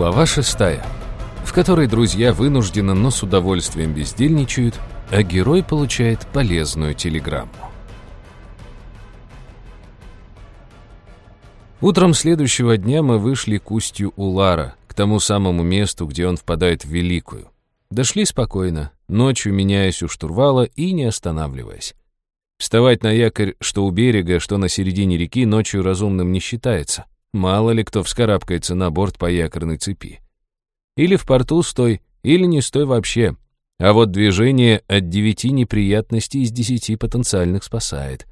Глава шестая, в которой друзья вынужденно, но с удовольствием бездельничают, а герой получает полезную телеграмму. Утром следующего дня мы вышли к устью Улара, к тому самому месту, где он впадает в Великую. Дошли спокойно, ночью меняясь у штурвала и не останавливаясь. Вставать на якорь, что у берега, что на середине реки, ночью разумным не считается. Мало ли кто вскарабкается на борт по якорной цепи. Или в порту стой, или не стой вообще. А вот движение от девяти неприятностей из десяти потенциальных спасает.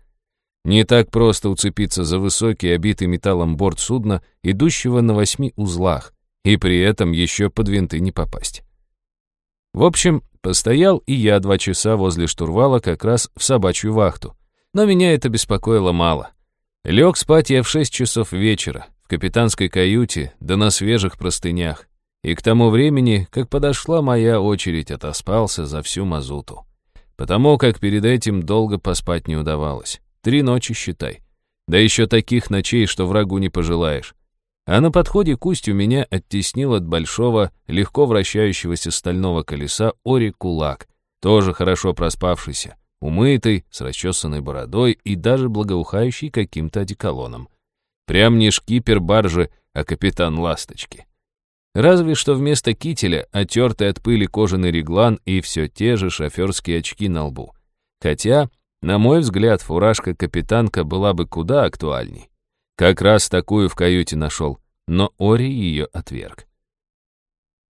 Не так просто уцепиться за высокий, обитый металлом борт судна, идущего на восьми узлах, и при этом еще под винты не попасть. В общем, постоял и я два часа возле штурвала как раз в собачью вахту. Но меня это беспокоило мало. Лег спать я в шесть часов вечера, в капитанской каюте, да на свежих простынях. И к тому времени, как подошла моя очередь, отоспался за всю мазуту. Потому как перед этим долго поспать не удавалось. Три ночи, считай. Да еще таких ночей, что врагу не пожелаешь. А на подходе к устью меня оттеснил от большого, легко вращающегося стального колеса Ори Кулак, тоже хорошо проспавшийся, умытый, с расчесанной бородой и даже благоухающий каким-то одеколоном. Прям не шкипер баржи, а капитан ласточки. Разве что вместо кителя отертый от пыли кожаный реглан и все те же шоферские очки на лбу. Хотя, на мой взгляд, фуражка капитанка была бы куда актуальней. Как раз такую в каюте нашел, но Ори ее отверг.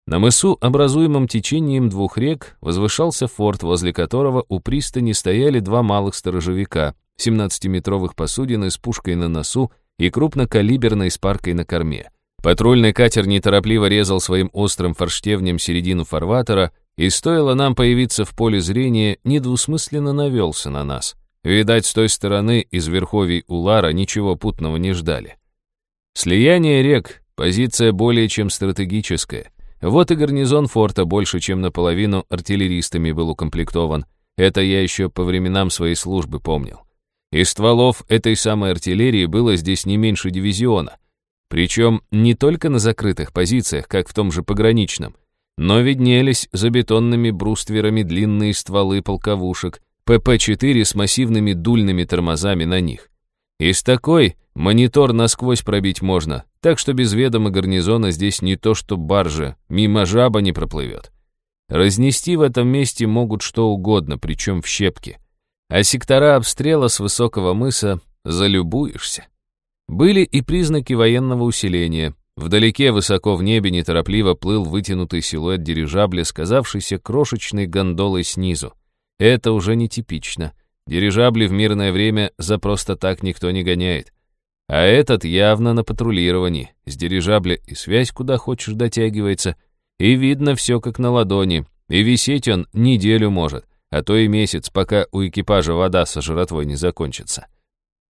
На мысу, образуемом течением двух рек, возвышался форт, возле которого у пристани стояли два малых сторожевика, 17-метровых посудины с пушкой на носу и крупнокалиберной спаркой на корме. Патрульный катер неторопливо резал своим острым форштевнем середину фарватера, и стоило нам появиться в поле зрения, недвусмысленно навелся на нас. Видать, с той стороны из верховий Улара ничего путного не ждали. Слияние рек — позиция более чем стратегическая. Вот и гарнизон форта больше, чем наполовину артиллеристами был укомплектован. Это я еще по временам своей службы помнил. Из стволов этой самой артиллерии было здесь не меньше дивизиона. Причем не только на закрытых позициях, как в том же пограничном, но виднелись за бетонными брустверами длинные стволы полковушек, ПП-4 с массивными дульными тормозами на них. Из такой монитор насквозь пробить можно, так что без ведома гарнизона здесь не то что баржа, мимо жаба не проплывет. Разнести в этом месте могут что угодно, причем в щепки. А сектора обстрела с высокого мыса залюбуешься. Были и признаки военного усиления. Вдалеке, высоко в небе, неторопливо плыл вытянутый силуэт дирижабля, сказавшийся крошечной гондолой снизу. Это уже нетипично. Дирижабли в мирное время за просто так никто не гоняет. А этот явно на патрулировании. С дирижабля и связь куда хочешь дотягивается. И видно все как на ладони. И висеть он неделю может, а то и месяц, пока у экипажа вода со жратвой не закончится.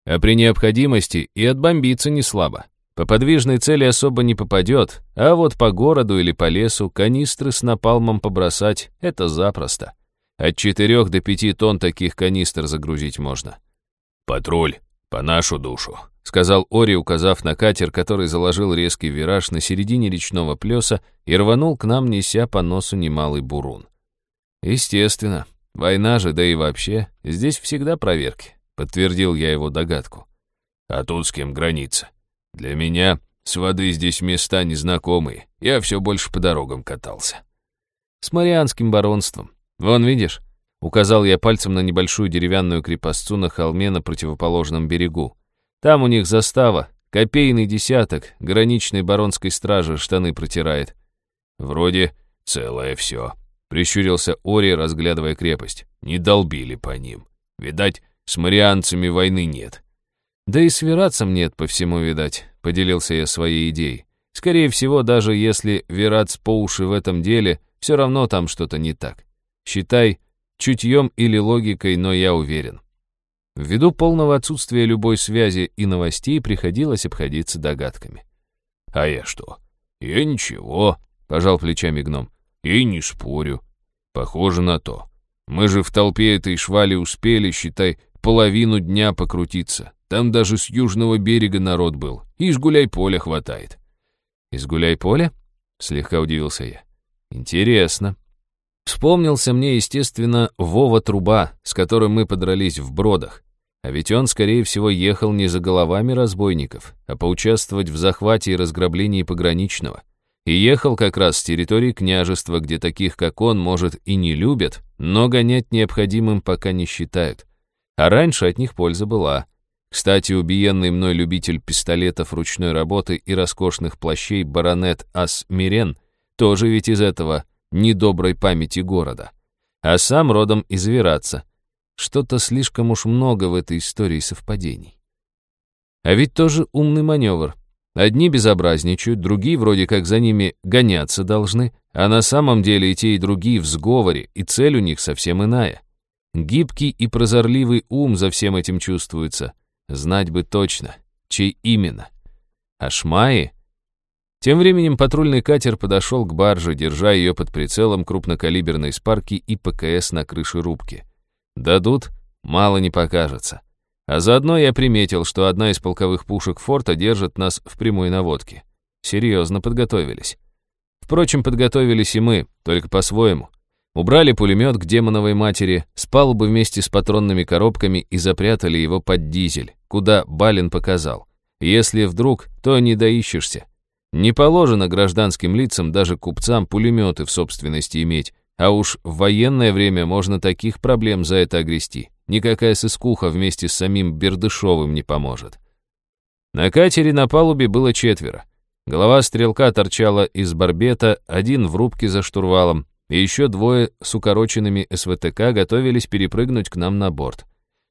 А при необходимости и отбомбиться не слабо. По подвижной цели особо не попадет, а вот по городу или по лесу канистры с напалмом побросать — это запросто. От четырех до пяти тонн таких канистр загрузить можно. «Патруль, по нашу душу», — сказал Ори, указав на катер, который заложил резкий вираж на середине речного плеса и рванул к нам, неся по носу немалый бурун. Естественно, война же, да и вообще, здесь всегда проверки, подтвердил я его догадку. А тут с кем граница? Для меня с воды здесь места незнакомые, я все больше по дорогам катался. С Марианским баронством, «Вон, видишь?» — указал я пальцем на небольшую деревянную крепостцу на холме на противоположном берегу. «Там у них застава, копейный десяток, граничной баронской стражи штаны протирает». «Вроде целое все», — прищурился Ори, разглядывая крепость. «Не долбили по ним. Видать, с марианцами войны нет». «Да и с верацем нет, по всему видать», — поделился я своей идеей. «Скорее всего, даже если верац по уши в этом деле, все равно там что-то не так. Считай, чутьем или логикой, но я уверен. Ввиду полного отсутствия любой связи и новостей приходилось обходиться догадками. «А я что? Я ничего», — пожал плечами гном. «И не спорю. Похоже на то. Мы же в толпе этой швали успели, считай, половину дня покрутиться. Там даже с южного берега народ был. И из гуляй-поля хватает». «Из гуляй-поля?» слегка удивился я. Интересно. Вспомнился мне, естественно, Вова Труба, с которым мы подрались в Бродах. А ведь он, скорее всего, ехал не за головами разбойников, а поучаствовать в захвате и разграблении пограничного. И ехал как раз с территории княжества, где таких, как он, может, и не любят, но гонять необходимым пока не считают. А раньше от них польза была. Кстати, убиенный мной любитель пистолетов ручной работы и роскошных плащей баронет Ас Мирен тоже ведь из этого недоброй памяти города. А сам родом из Вераца. Что-то слишком уж много в этой истории совпадений. А ведь тоже умный маневр. Одни безобразничают, другие вроде как за ними гоняться должны, а на самом деле и те, и другие в сговоре, и цель у них совсем иная. Гибкий и прозорливый ум за всем этим чувствуется. Знать бы точно, чей именно. А Шмаи? Тем временем патрульный катер подошел к барже, держа ее под прицелом крупнокалиберной спарки и ПКС на крыше рубки. Дадут, мало не покажется. А заодно я приметил, что одна из полковых пушек форта держит нас в прямой наводке. Серьезно подготовились. Впрочем, подготовились и мы, только по-своему. Убрали пулемет к демоновой матери, с палубы вместе с патронными коробками и запрятали его под дизель, куда Балин показал. Если вдруг, то не доищешься. Не положено гражданским лицам, даже купцам, пулеметы в собственности иметь, а уж в военное время можно таких проблем за это огрести. Никакая сыскуха вместе с самим Бердышовым не поможет. На катере на палубе было четверо. Голова стрелка торчала из барбета, один в рубке за штурвалом, и еще двое с укороченными СВТК готовились перепрыгнуть к нам на борт.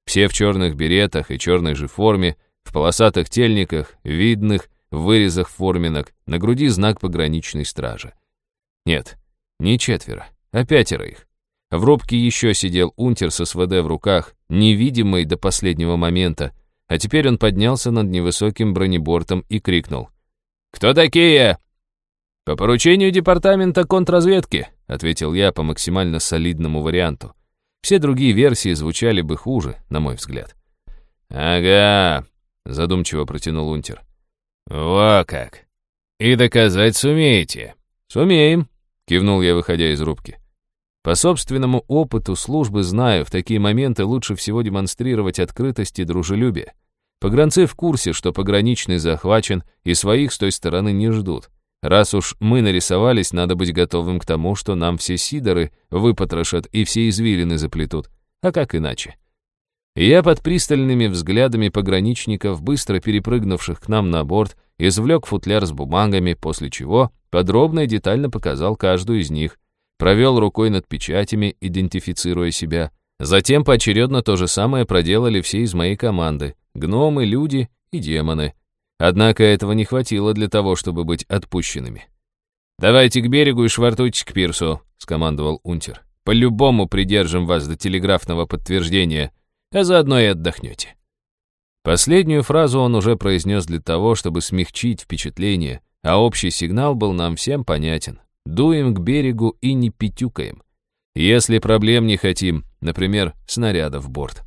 Все в черных беретах и черной же форме, в полосатых тельниках, видных в вырезах форминок, на груди знак пограничной стражи. Нет, не четверо, а пятеро их. В рубке еще сидел унтер с СВД в руках, невидимый до последнего момента, а теперь он поднялся над невысоким бронебортом и крикнул. «Кто такие?» «По поручению департамента контрразведки», ответил я по максимально солидному варианту. Все другие версии звучали бы хуже, на мой взгляд. «Ага», — задумчиво протянул Унтер. «Во как! И доказать сумеете?» «Сумеем», — кивнул я, выходя из рубки. По собственному опыту службы знаю, в такие моменты лучше всего демонстрировать открытость и дружелюбие. Погранцы в курсе, что пограничный захвачен, и своих с той стороны не ждут. Раз уж мы нарисовались, надо быть готовым к тому, что нам все сидоры выпотрошат и все извилины заплетут. А как иначе? Я под пристальными взглядами пограничников, быстро перепрыгнувших к нам на борт, извлек футляр с бумагами, после чего подробно и детально показал каждую из них, провел рукой над печатями, идентифицируя себя. Затем поочередно то же самое проделали все из моей команды — гномы, люди и демоны — Однако этого не хватило для того, чтобы быть отпущенными. «Давайте к берегу и швартуйтесь к пирсу», — скомандовал Унтер. «По-любому придержим вас до телеграфного подтверждения, а заодно и отдохнете». Последнюю фразу он уже произнес для того, чтобы смягчить впечатление, а общий сигнал был нам всем понятен. Дуем к берегу и не пятюкаем. Если проблем не хотим, например, снаряда в борт.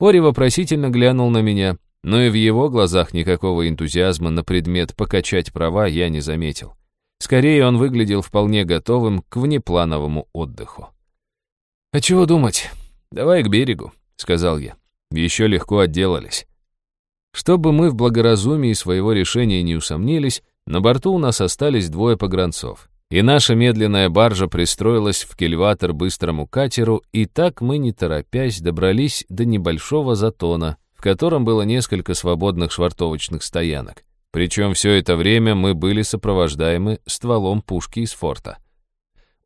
Ори вопросительно глянул на меня, но и в его глазах никакого энтузиазма на предмет покачать права я не заметил. Скорее, он выглядел вполне готовым к внеплановому отдыху. «А чего думать? Давай к берегу», — сказал я. Еще легко отделались. Чтобы мы в благоразумии своего решения не усомнились, на борту у нас остались двое погранцов. И наша медленная баржа пристроилась в кельватор быстрому катеру, и так мы, не торопясь, добрались до небольшого затона, в котором было несколько свободных швартовочных стоянок. Причем все это время мы были сопровождаемы стволом пушки из форта.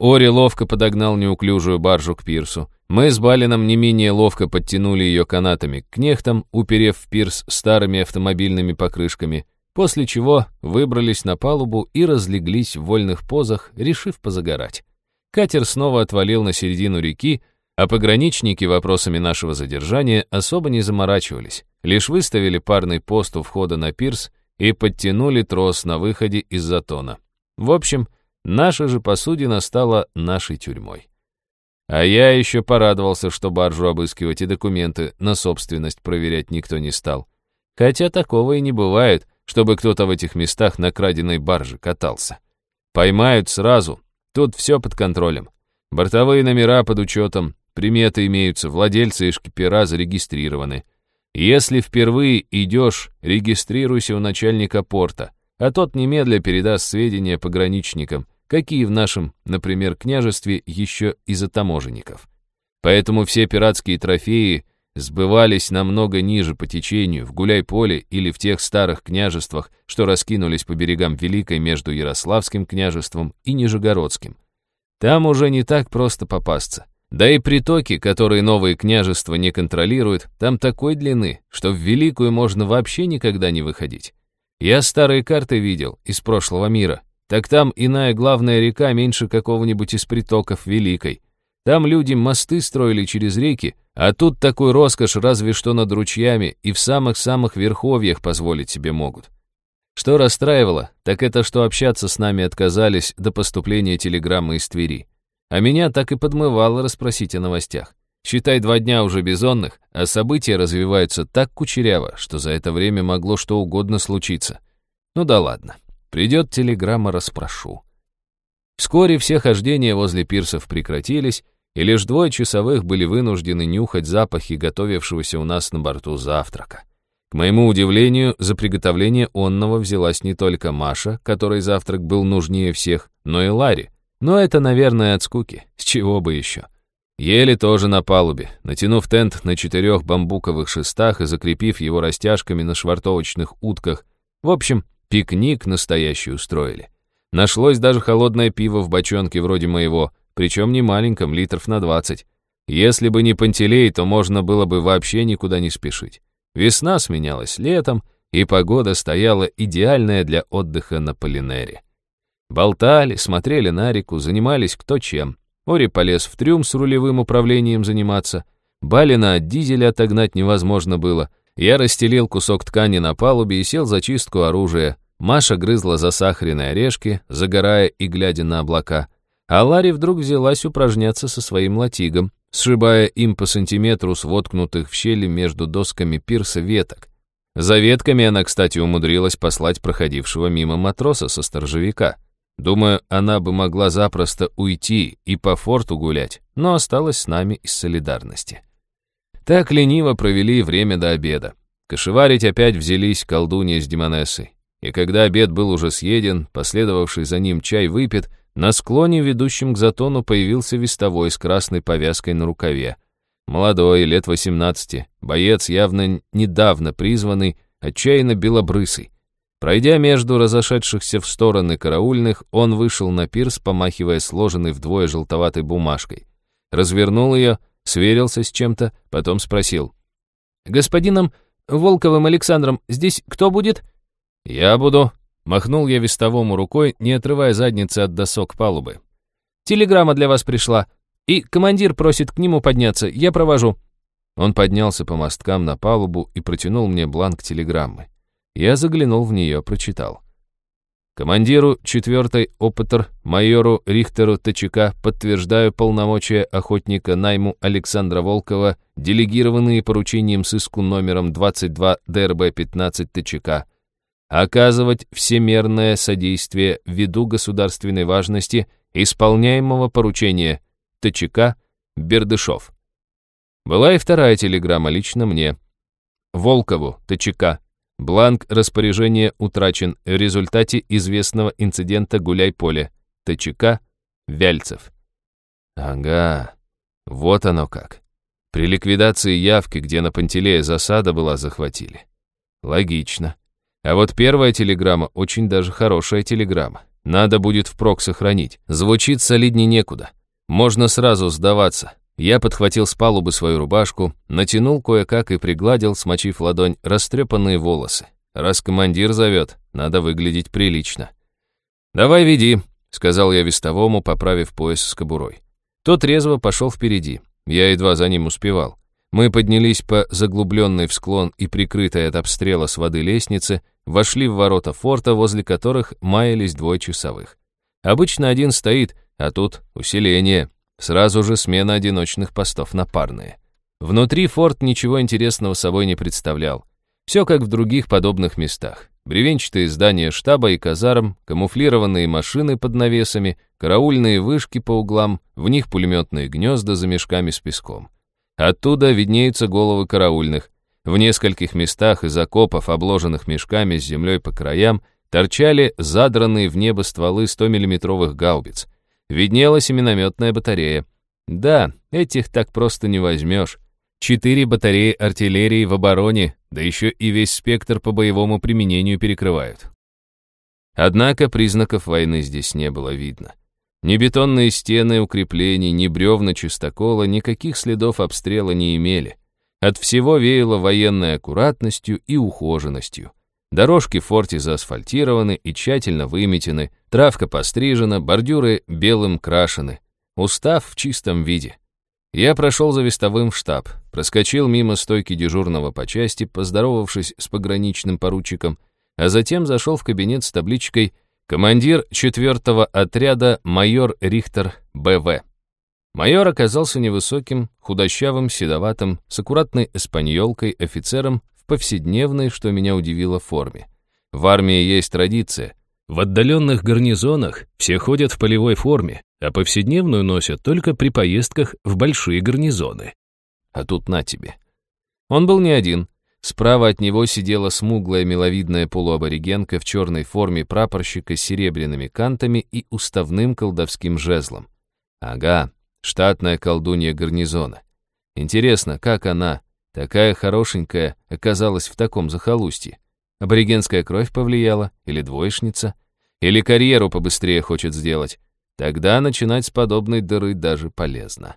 Ори ловко подогнал неуклюжую баржу к пирсу. Мы с Балином не менее ловко подтянули ее канатами к кнехтам, уперев в пирс старыми автомобильными покрышками, после чего выбрались на палубу и разлеглись в вольных позах, решив позагорать. Катер снова отвалил на середину реки, а пограничники вопросами нашего задержания особо не заморачивались, лишь выставили парный пост у входа на пирс и подтянули трос на выходе из затона. В общем, наша же посудина стала нашей тюрьмой. А я еще порадовался, что баржу обыскивать и документы на собственность проверять никто не стал. Хотя такого и не бывает, чтобы кто-то в этих местах на краденой барже катался. Поймают сразу. Тут все под контролем. Бортовые номера под учетом, приметы имеются, владельцы и шкипера зарегистрированы. Если впервые идешь, регистрируйся у начальника порта, а тот немедля передаст сведения пограничникам, какие в нашем, например, княжестве еще из-за таможенников. Поэтому все пиратские трофеи сбывались намного ниже по течению, в Гуляй-Поле или в тех старых княжествах, что раскинулись по берегам Великой между Ярославским княжеством и Нижегородским. Там уже не так просто попасться. Да и притоки, которые новые княжества не контролируют, там такой длины, что в Великую можно вообще никогда не выходить. Я старые карты видел из прошлого мира, так там иная главная река меньше какого-нибудь из притоков Великой. Там люди мосты строили через реки, а тут такой роскошь разве что над ручьями и в самых-самых верховьях позволить себе могут. Что расстраивало, так это что общаться с нами отказались до поступления телеграммы из Твери. А меня так и подмывало расспросить о новостях. Считай, два дня уже бизонных, а события развиваются так кучеряво, что за это время могло что угодно случиться. Ну да ладно, придет телеграмма, расспрошу. Вскоре все хождения возле пирсов прекратились, и лишь двое часовых были вынуждены нюхать запахи готовившегося у нас на борту завтрака. К моему удивлению, за приготовление онного взялась не только Маша, которой завтрак был нужнее всех, но и Ларри. Но это, наверное, от скуки, с чего бы еще. Ели тоже на палубе, натянув тент на четырех бамбуковых шестах и закрепив его растяжками на швартовочных утках. В общем, пикник настоящий устроили. Нашлось даже холодное пиво в бочонке вроде моего, причем не маленьком, литров на 20. Если бы не Пантелей, то можно было бы вообще никуда не спешить. Весна сменялась летом, и погода стояла идеальная для отдыха на Полинере. Болтали, смотрели на реку, занимались кто чем. Ори полез в трюм с рулевым управлением заниматься. Балина от дизеля отогнать невозможно было. Я расстелил кусок ткани на палубе и сел за чистку оружия. Маша грызла засахаренные орешки, загорая и глядя на облака. А Ларри вдруг взялась упражняться со своим латигом, сшибая им по сантиметру с воткнутых в щели между досками пирса веток. За ветками она, кстати, умудрилась послать проходившего мимо матроса со сторожевика. Думаю, она бы могла запросто уйти и по форту гулять, но осталась с нами из солидарности. Так лениво провели время до обеда. Кошеварить опять взялись колдунья с Демонессой. И когда обед был уже съеден, последовавший за ним чай выпит, на склоне, ведущем к затону, появился вестовой с красной повязкой на рукаве. Молодой, лет 18, боец, явно недавно призванный, отчаянно белобрысый. Пройдя между разошедшихся в стороны караульных, он вышел на пирс, помахивая сложенной вдвое желтоватой бумажкой. Развернул ее, сверился с чем-то, потом спросил. «Господином Волковым Александром здесь кто будет?» «Я буду», Махнул я вестовому рукой, не отрывая задницы от досок палубы. «Телеграмма для вас пришла, и командир просит к нему подняться, я провожу». Он поднялся по мосткам на палубу и протянул мне бланк телеграммы. Я заглянул в нее, прочитал. Командиру 4-й опытер майору Рихтеру ТЧК подтверждаю полномочия охотника найму Александра Волкова, делегированные поручением сыску номером 22 ДРБ-15 ТЧК, оказывать всемерное содействие ввиду государственной важности исполняемого поручения ТЧК Бердышов. Была и вторая телеграмма лично мне. Волкову, ТЧК. Бланк распоряжения утрачен в результате известного инцидента Гуляй-Поле. ТЧК Вяльцев. Ага, вот оно как. При ликвидации явки, где на Пантелея засада была, захватили. Логично. А вот первая телеграмма очень даже хорошая телеграмма. Надо будет впрок сохранить. Звучит солиднее некуда. Можно сразу сдаваться. Я подхватил с палубы свою рубашку, натянул кое-как и пригладил, смочив ладонь, растрепанные волосы. Раз командир зовет, надо выглядеть прилично. «Давай веди», — сказал я вестовому, поправив пояс с кобурой. Тот резво пошел впереди. Я едва за ним успевал. Мы поднялись по заглубленной в склон и прикрытой от обстрела с воды лестнице, вошли в ворота форта, возле которых маялись двое часовых. Обычно один стоит, а тут усиление, сразу же смена одиночных постов на парные. Внутри форт ничего интересного собой не представлял. Все как в других подобных местах. бревенчатые здания штаба и казарм, камуфлированные машины под навесами, караульные вышки по углам, в них пулеметные гнезда за мешками с песком. Оттуда виднеются головы караульных. В нескольких местах из окопов, обложенных мешками с землей по краям, торчали задранные в небо стволы 100-миллиметровых гаубиц. Виднелась и минометная батарея. Да, этих так просто не возьмешь. Четыре батареи артиллерии в обороне, да еще и весь спектр по боевому применению перекрывают. Однако признаков войны здесь не было видно. Ни бетонные стены укреплений, ни бревна чистокола никаких следов обстрела не имели. От всего веяло военной аккуратностью и ухоженностью. Дорожки в форте заасфальтированы и тщательно выметены, травка пострижена, бордюры белым крашены. Устав в чистом виде. Я прошел за вестовым в штаб, проскочил мимо стойки дежурного по части, поздоровавшись с пограничным поручиком, а затем зашел в кабинет с табличкой «Командир четвертого отряда майор Рихтер Б.В». Майор оказался невысоким, худощавым, седоватым, с аккуратной эспаньолкой офицером повседневной, что меня удивило, форме. В армии есть традиция. В отдаленных гарнизонах все ходят в полевой форме, а повседневную носят только при поездках в большие гарнизоны. А тут на тебе. Он был не один. Справа от него сидела смуглая миловидная полуаборигенка в черной форме прапорщика с серебряными кантами и уставным колдовским жезлом. Ага, штатная колдунья гарнизона. Интересно, как она, такая хорошенькая, оказалась в таком захолустье? Аборигенская кровь повлияла? Или двоечница? Или карьеру побыстрее хочет сделать? Тогда начинать с подобной дыры даже полезно.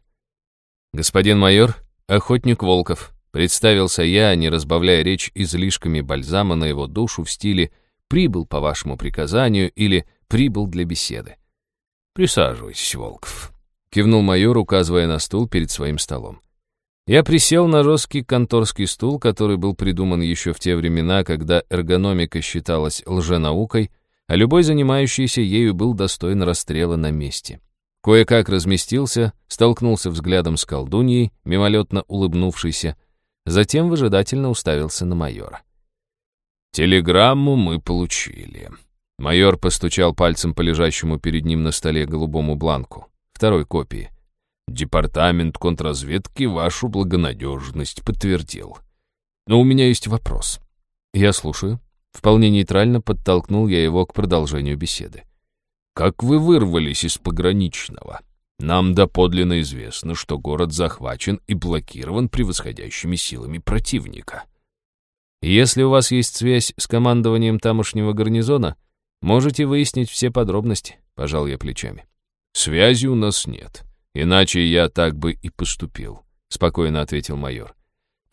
«Господин майор, охотник Волков», представился я, не разбавляя речь излишками бальзама на его душу в стиле «прибыл по вашему приказанию» или «прибыл для беседы». «Присаживайтесь, Волков», — кивнул майор, указывая на стул перед своим столом. Я присел на жесткий конторский стул, который был придуман еще в те времена, когда эргономика считалась лженаукой, а любой занимающийся ею был достоин расстрела на месте. Кое-как разместился, столкнулся взглядом с колдуньей, мимолетно улыбнувшейся, затем выжидательно уставился на майора. «Телеграмму мы получили». Майор постучал пальцем по лежащему перед ним на столе голубому бланку, второй копии. «Департамент контрразведки вашу благонадежность подтвердил. Но у меня есть вопрос». «Я слушаю», Вполне нейтрально подтолкнул я его к продолжению беседы. «Как вы вырвались из пограничного? Нам доподлинно известно, что город захвачен и блокирован превосходящими силами противника. Если у вас есть связь с командованием тамошнего гарнизона, можете выяснить все подробности», — пожал я плечами. «Связи у нас нет, иначе я так бы и поступил», — спокойно ответил майор.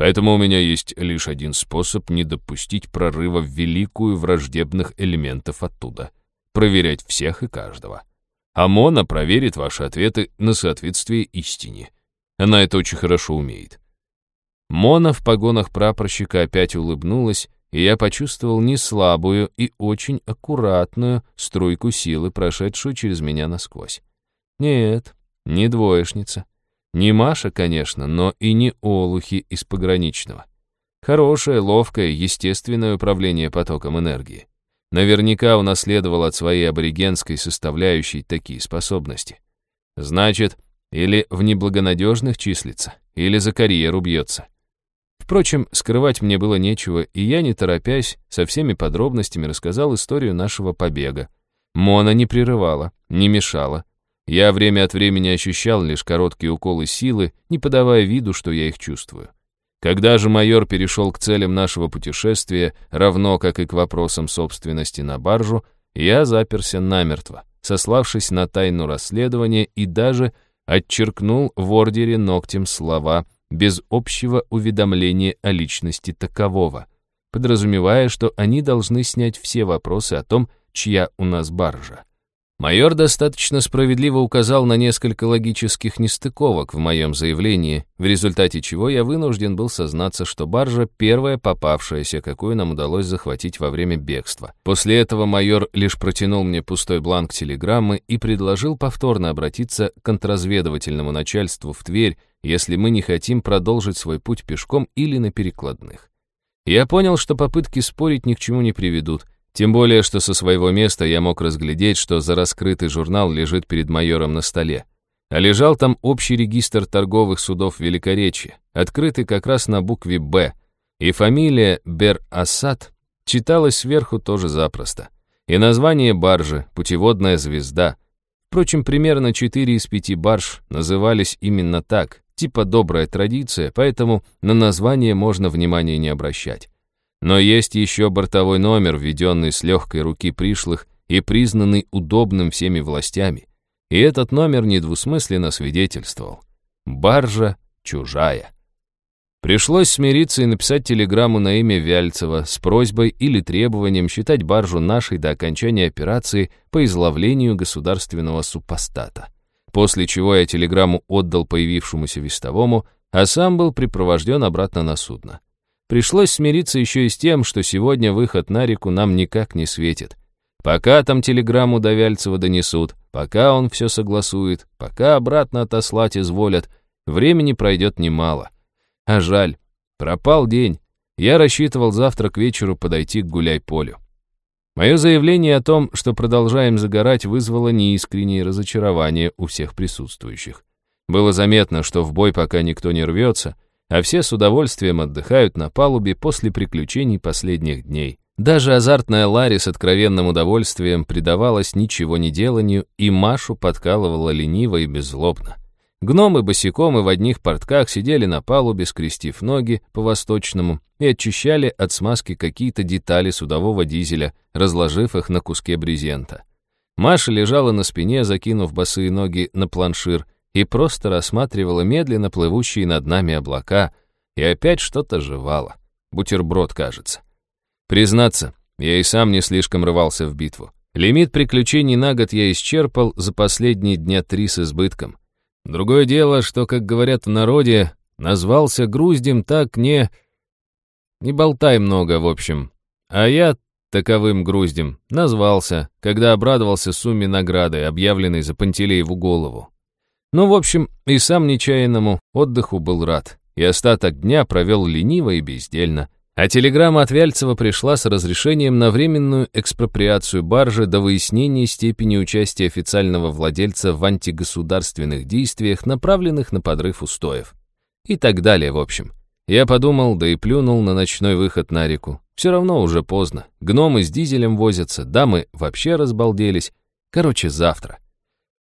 Поэтому у меня есть лишь один способ не допустить прорыва в великую враждебных элементов оттуда. Проверять всех и каждого. ОМОНа проверит ваши ответы на соответствие истине. Она это очень хорошо умеет. Мона в погонах прапорщика опять улыбнулась, и я почувствовал не слабую и очень аккуратную струйку силы, прошедшую через меня насквозь. Нет, не двоечница. Не Маша, конечно, но и не Олухи из пограничного. Хорошее, ловкое, естественное управление потоком энергии. Наверняка унаследовал от своей аборигенской составляющей такие способности. Значит, или в неблагонадежных числится, или за карьеру бьется. Впрочем, скрывать мне было нечего, и я, не торопясь, со всеми подробностями рассказал историю нашего побега. Мона не прерывала, не мешала, я время от времени ощущал лишь короткие уколы силы, не подавая виду, что я их чувствую. Когда же майор перешел к целям нашего путешествия, равно как и к вопросам собственности на баржу, я заперся намертво, сославшись на тайну расследования и даже отчеркнул в ордере ногтем слова без общего уведомления о личности такового, подразумевая, что они должны снять все вопросы о том, чья у нас баржа. Майор достаточно справедливо указал на несколько логических нестыковок в моем заявлении, в результате чего я вынужден был сознаться, что баржа первая попавшаяся, какую нам удалось захватить во время бегства. После этого майор лишь протянул мне пустой бланк телеграммы и предложил повторно обратиться к контрразведывательному начальству в Тверь, если мы не хотим продолжить свой путь пешком или на перекладных. Я понял, что попытки спорить ни к чему не приведут — Тем более, что со своего места я мог разглядеть, что за раскрытый журнал лежит перед майором на столе. А лежал там общий регистр торговых судов Великоречия, открытый как раз на букве «Б», и фамилия Бер-Асад читалась сверху тоже запросто. И название баржи «Путеводная звезда». Впрочем, примерно 4 из 5 барж назывались именно так, типа добрая традиция, поэтому на название можно внимания не обращать. Но есть еще бортовой номер, введенный с легкой руки пришлых и признанный удобным всеми властями. И этот номер недвусмысленно свидетельствовал. Баржа чужая. Пришлось смириться и написать телеграмму на имя Вяльцева с просьбой или требованием считать баржу нашей до окончания операции по изловлению государственного супостата. После чего я телеграмму отдал появившемуся вестовому, а сам был припровожден обратно на судно. Пришлось смириться еще и с тем, что сегодня выход на реку нам никак не светит. Пока там телеграмму до Вяльцева донесут, пока он все согласует, пока обратно отослать изволят, времени пройдет немало. А жаль, пропал день. Я рассчитывал завтра к вечеру подойти к гуляй-полю. Мое заявление о том, что продолжаем загорать, вызвало неискреннее разочарование у всех присутствующих. Было заметно, что в бой пока никто не рвется, а все с удовольствием отдыхают на палубе после приключений последних дней. Даже азартная Ларри с откровенным удовольствием предавалась ничего не деланию, и Машу подкалывала лениво и беззлобно. Гномы босиком и в одних портках сидели на палубе, скрестив ноги по-восточному, и очищали от смазки какие-то детали судового дизеля, разложив их на куске брезента. Маша лежала на спине, закинув босые ноги на планшир, и просто рассматривала медленно плывущие над нами облака, и опять что-то жевала. Бутерброд, кажется. Признаться, я и сам не слишком рвался в битву. Лимит приключений на год я исчерпал за последние дня три с избытком. Другое дело, что, как говорят в народе, назвался груздем так не... Не болтай много, в общем. А я таковым груздем назвался, когда обрадовался сумме награды, объявленной за Пантелееву голову. Ну, в общем, и сам нечаянному отдыху был рад, и остаток дня провел лениво и бездельно. А телеграмма от Вяльцева пришла с разрешением на временную экспроприацию баржи до выяснения степени участия официального владельца в антигосударственных действиях, направленных на подрыв устоев. И так далее, в общем. Я подумал, да и плюнул на ночной выход на реку. Все равно уже поздно. Гномы с дизелем возятся, дамы вообще разбалделись. Короче, завтра.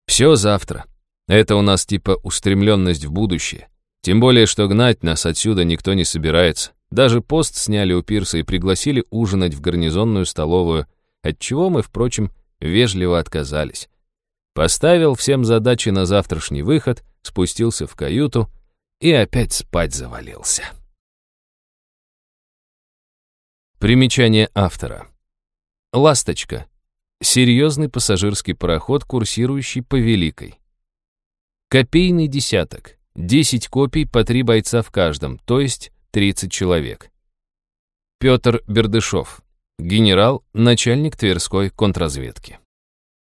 Все завтра. Это у нас типа устремленность в будущее. Тем более, что гнать нас отсюда никто не собирается. Даже пост сняли у пирса и пригласили ужинать в гарнизонную столовую, от чего мы, впрочем, вежливо отказались. Поставил всем задачи на завтрашний выход, спустился в каюту и опять спать завалился. Примечание автора. «Ласточка» — серьезный пассажирский пароход, курсирующий по Великой. Копейный десяток. 10 копий по три бойца в каждом, то есть 30 человек. Петр Бердышев, генерал, начальник Тверской контрразведки.